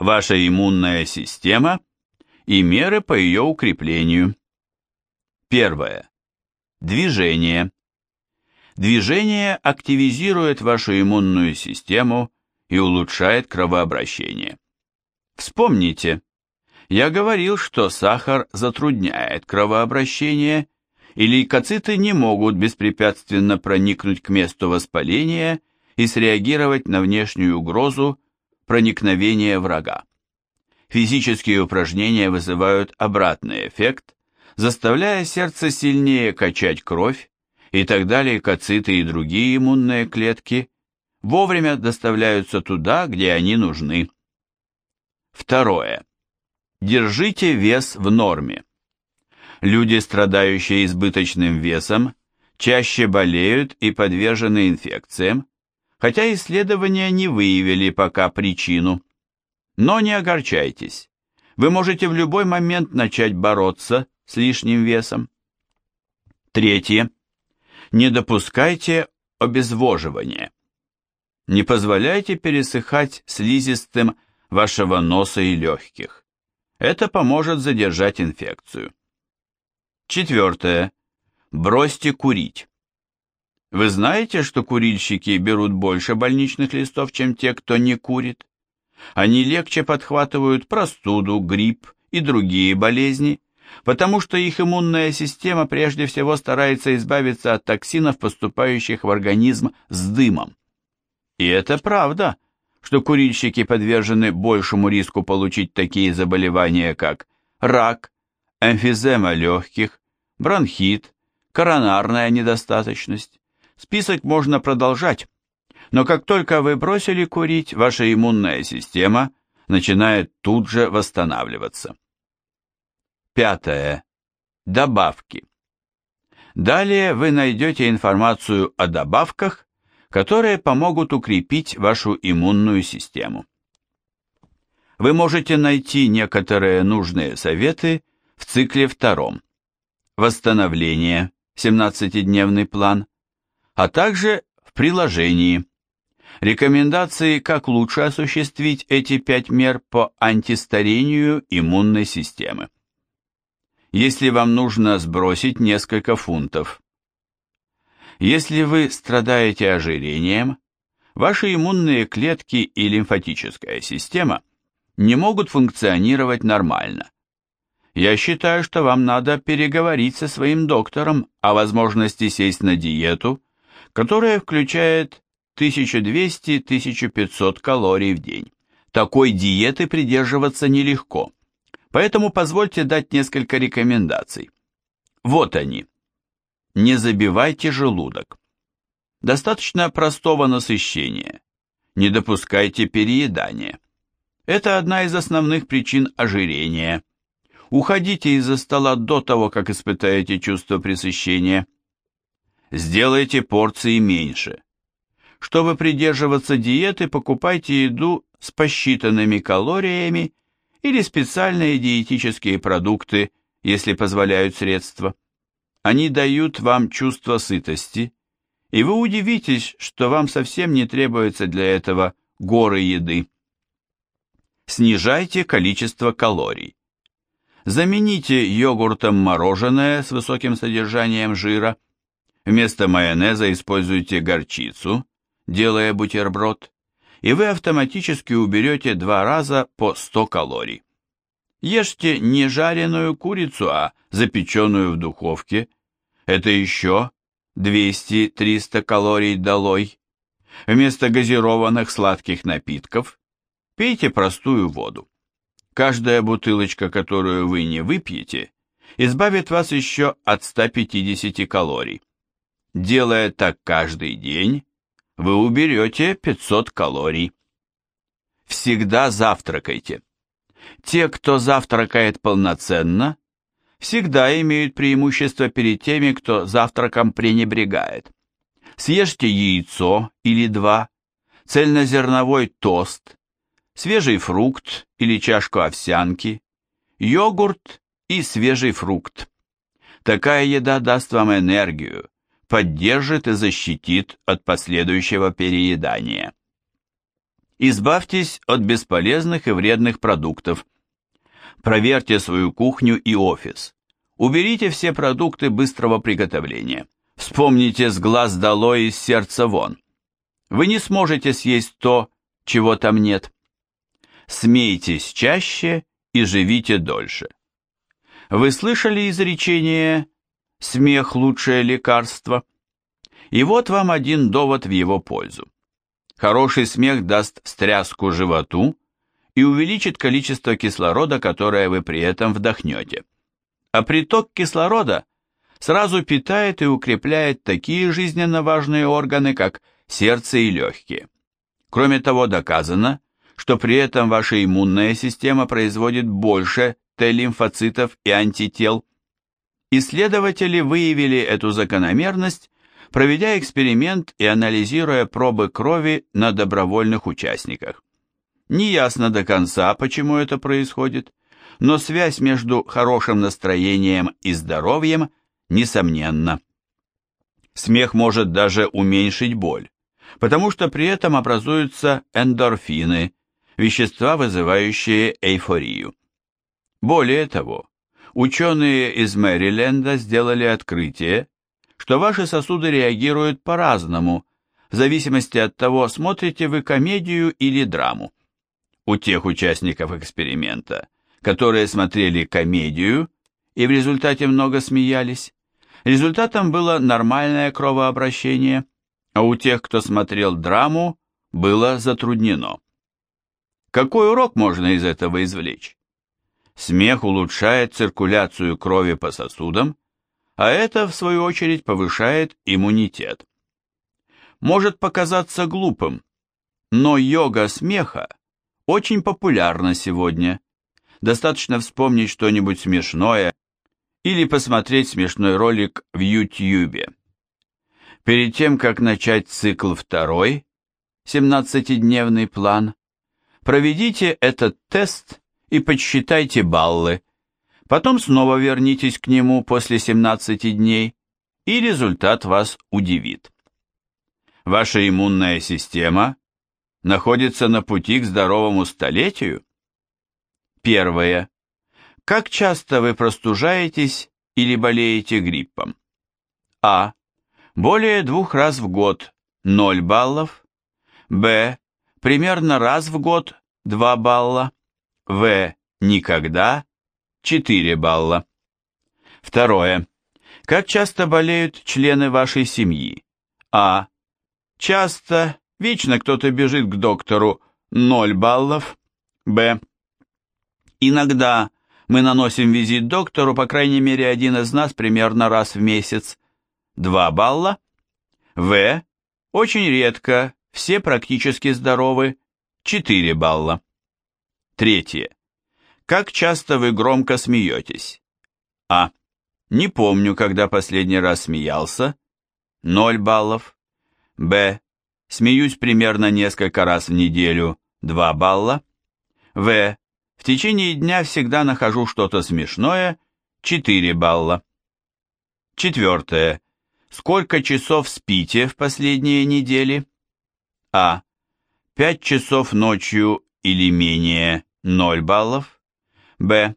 ваша иммунная система и меры по ее укреплению. Первое. Движение. Движение активизирует вашу иммунную систему и улучшает кровообращение. Вспомните, я говорил, что сахар затрудняет кровообращение, и лейкоциты не могут беспрепятственно проникнуть к месту воспаления и среагировать на внешнюю угрозу проникновения врага. Физические упражнения вызывают обратный эффект, заставляя сердце сильнее качать кровь, и тогда лейкоциты и другие иммунные клетки вовремя доставляются туда, где они нужны. Второе. Держите вес в норме. Люди, страдающие избыточным весом, чаще болеют и подвержены инфекциям, хотя исследования не выявили пока причину. Но не огорчайтесь, вы можете в любой момент начать бороться с лишним весом. Третье. Не допускайте обезвоживания. Не позволяйте пересыхать слизистым вашего носа и легких. Это поможет задержать инфекцию. Четвертое. Бросьте курить. Вы знаете, что курильщики берут больше больничных листов, чем те, кто не курит? Они легче подхватывают простуду, грипп и другие болезни, потому что их иммунная система прежде всего старается избавиться от токсинов, поступающих в организм с дымом. И это правда, что курильщики подвержены большему риску получить такие заболевания, как рак, эмфизема легких, бронхит, коронарная недостаточность. Список можно продолжать, но как только вы бросили курить, ваша иммунная система начинает тут же восстанавливаться. Пятое. Добавки. Далее вы найдете информацию о добавках, которые помогут укрепить вашу иммунную систему. Вы можете найти некоторые нужные советы в цикле втором. Восстановление, 17-дневный план, а также в приложении. Рекомендации, как лучше осуществить эти пять мер по антистарению иммунной системы если вам нужно сбросить несколько фунтов. Если вы страдаете ожирением, ваши иммунные клетки и лимфатическая система не могут функционировать нормально. Я считаю, что вам надо переговорить со своим доктором о возможности сесть на диету, которая включает 1200-1500 калорий в день. Такой диеты придерживаться нелегко. Поэтому позвольте дать несколько рекомендаций. Вот они. Не забивайте желудок. Достаточно простого насыщения. Не допускайте переедания. Это одна из основных причин ожирения. Уходите из-за стола до того, как испытаете чувство пресыщения. Сделайте порции меньше. Чтобы придерживаться диеты, покупайте еду с посчитанными калориями или специальные диетические продукты, если позволяют средства. Они дают вам чувство сытости, и вы удивитесь, что вам совсем не требуется для этого горы еды. Снижайте количество калорий. Замените йогуртом мороженое с высоким содержанием жира. Вместо майонеза используйте горчицу, делая бутерброд и вы автоматически уберете два раза по 100 калорий. Ешьте не жареную курицу, а запеченную в духовке. Это еще 200-300 калорий долой. Вместо газированных сладких напитков пейте простую воду. Каждая бутылочка, которую вы не выпьете, избавит вас еще от 150 калорий. Делая так каждый день, вы уберете 500 калорий. Всегда завтракайте. Те, кто завтракает полноценно, всегда имеют преимущество перед теми, кто завтраком пренебрегает. Съешьте яйцо или два, цельнозерновой тост, свежий фрукт или чашку овсянки, йогурт и свежий фрукт. Такая еда даст вам энергию, поддержит и защитит от последующего переедания. Избавьтесь от бесполезных и вредных продуктов. Проверьте свою кухню и офис. Уберите все продукты быстрого приготовления. Вспомните с глаз долой и с сердца вон. Вы не сможете съесть то, чего там нет. Смейтесь чаще и живите дольше. Вы слышали изречение «смех – лучшее лекарство»? И вот вам один довод в его пользу. Хороший смех даст встряску животу и увеличит количество кислорода, которое вы при этом вдохнете. А приток кислорода сразу питает и укрепляет такие жизненно важные органы, как сердце и легкие. Кроме того, доказано, что при этом ваша иммунная система производит больше Т-лимфоцитов и антител. Исследователи выявили эту закономерность проведя эксперимент и анализируя пробы крови на добровольных участниках. Неясно до конца, почему это происходит, но связь между хорошим настроением и здоровьем несомненна. Смех может даже уменьшить боль, потому что при этом образуются эндорфины, вещества, вызывающие эйфорию. Более того, ученые из Мэриленда сделали открытие, что ваши сосуды реагируют по-разному, в зависимости от того, смотрите вы комедию или драму. У тех участников эксперимента, которые смотрели комедию и в результате много смеялись, результатом было нормальное кровообращение, а у тех, кто смотрел драму, было затруднено. Какой урок можно из этого извлечь? Смех улучшает циркуляцию крови по сосудам а это, в свою очередь, повышает иммунитет. Может показаться глупым, но йога смеха очень популярна сегодня. Достаточно вспомнить что-нибудь смешное или посмотреть смешной ролик в YouTube. Перед тем, как начать цикл второй, 17-дневный план, проведите этот тест и подсчитайте баллы, Потом снова вернитесь к нему после 17 дней, и результат вас удивит. Ваша иммунная система находится на пути к здоровому столетию? Первое. Как часто вы простужаетесь или болеете гриппом? А. Более двух раз в год – 0 баллов. Б. Примерно раз в год – 2 балла. В. Никогда 4 балла. Второе. Как часто болеют члены вашей семьи? А. Часто, вечно кто-то бежит к доктору, 0 баллов. Б. Иногда мы наносим визит доктору, по крайней мере, один из нас примерно раз в месяц. 2 балла. В. Очень редко, все практически здоровы. 4 балла. Третье. Как часто вы громко смеетесь? А. Не помню, когда последний раз смеялся. 0 баллов. Б. Смеюсь примерно несколько раз в неделю. 2 балла. В. В течение дня всегда нахожу что-то смешное. 4 балла. Четвертое. Сколько часов спите в последние недели? А. 5 часов ночью или менее 0 баллов. Б.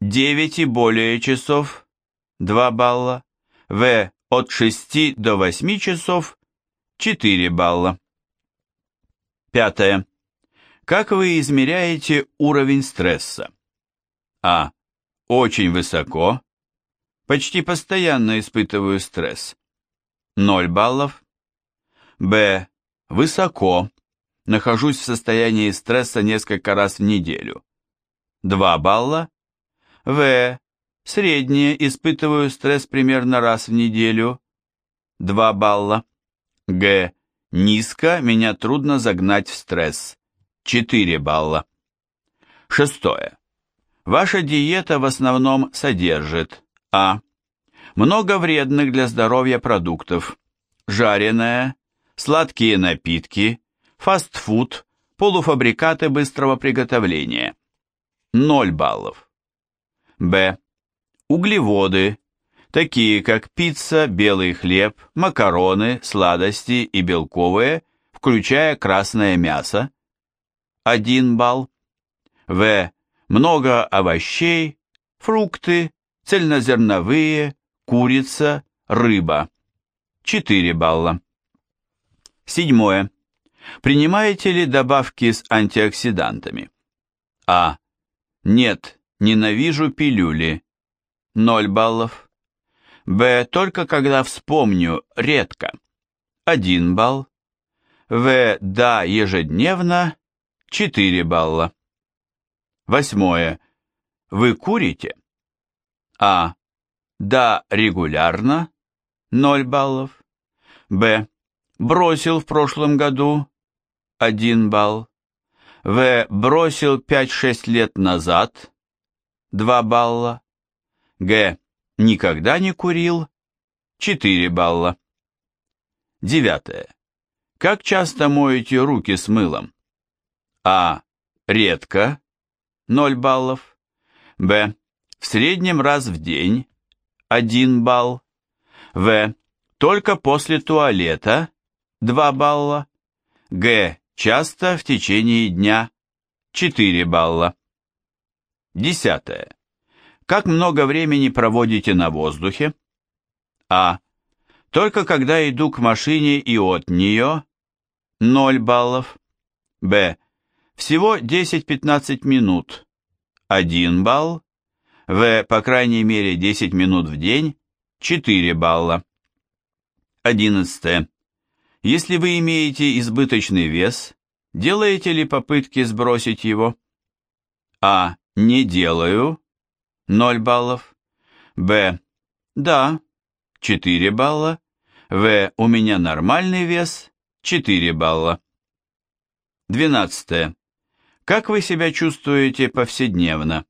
9 и более часов 2 балла. В. От 6 до 8 часов 4 балла. Пятое. Как вы измеряете уровень стресса? А. Очень высоко. Почти постоянно испытываю стресс. 0 баллов. Б. Высоко. Нахожусь в состоянии стресса несколько раз в неделю. 2 балла. В. Среднее, испытываю стресс примерно раз в неделю. 2 балла. Г. Низко, меня трудно загнать в стресс. 4 балла. Шестое. Ваша диета в основном содержит А. Много вредных для здоровья продуктов. Жареное, сладкие напитки, фастфуд, полуфабрикаты быстрого приготовления. 0 баллов. Б. Углеводы, такие как пицца, белый хлеб, макароны, сладости и белковые, включая красное мясо, 1 балл. В. Много овощей, фрукты, цельнозерновые, курица, рыба. 4 балла. Седьмое. Принимаете ли добавки с антиоксидантами? А. Нет, ненавижу пилюли. 0 баллов. Б. Только когда вспомню, редко. 1 балл. В. Да, ежедневно. 4 балла. Восьмое. Вы курите? А. Да, регулярно. 0 баллов. Б. Бросил в прошлом году. 1 балл. В. Бросил 5-6 лет назад. 2 балла. Г. Никогда не курил. 4 балла. Девятое. Как часто моете руки с мылом? А. Редко. 0 баллов. Б. В среднем раз в день. 1 балл. В. Только после туалета. 2 балла. Г. Часто в течение дня. 4 балла. Десятое. Как много времени проводите на воздухе? А. Только когда иду к машине и от нее. 0 баллов. Б. Всего 10-15 минут. 1 балл. В. По крайней мере 10 минут в день. 4 балла. 11. Если вы имеете избыточный вес, делаете ли попытки сбросить его? А. Не делаю. 0 баллов. Б. Да. 4 балла. В. У меня нормальный вес. 4 балла. 12. Как вы себя чувствуете повседневно?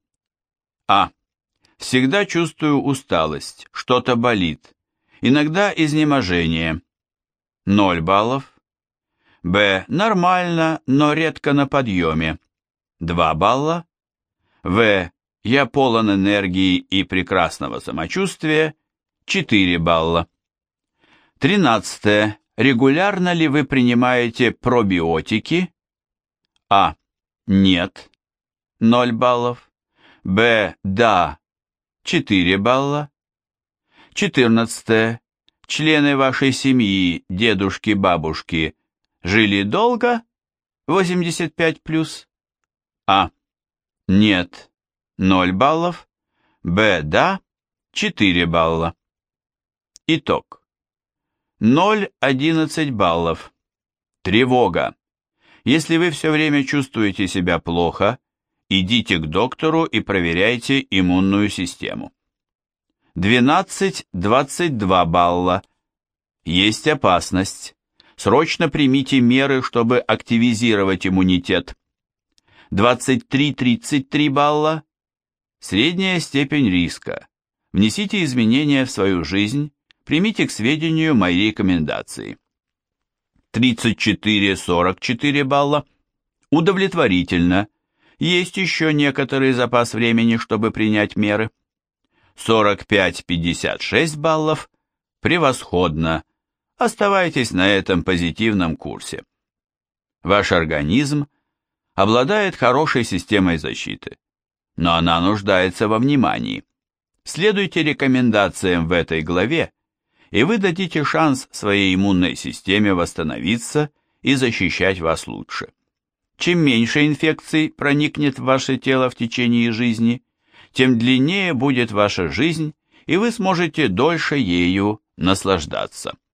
А. Всегда чувствую усталость, что-то болит. Иногда изнеможение. 0 баллов. Б. Нормально, но редко на подъеме. 2 балла. В. Я полон энергии и прекрасного самочувствия. 4 балла. 13. Регулярно ли вы принимаете пробиотики? А. Нет. 0 баллов. Б. Да. 4 балла. 14. Члены вашей семьи, дедушки, бабушки, жили долго? 85 плюс. А. Нет. 0 баллов. Б. Да. 4 балла. Итог. 0-11 баллов. Тревога. Если вы все время чувствуете себя плохо, идите к доктору и проверяйте иммунную систему. 12-22 балла. Есть опасность. Срочно примите меры, чтобы активизировать иммунитет. 23-33 балла. Средняя степень риска. Внесите изменения в свою жизнь, примите к сведению мои рекомендации. 34-44 балла. Удовлетворительно. Есть еще некоторый запас времени, чтобы принять меры. 45-56 баллов. Превосходно. Оставайтесь на этом позитивном курсе. Ваш организм обладает хорошей системой защиты, но она нуждается во внимании. Следуйте рекомендациям в этой главе и вы дадите шанс своей иммунной системе восстановиться и защищать вас лучше. Чем меньше инфекций проникнет в ваше тело в течение жизни, тем длиннее будет ваша жизнь, и вы сможете дольше ею наслаждаться.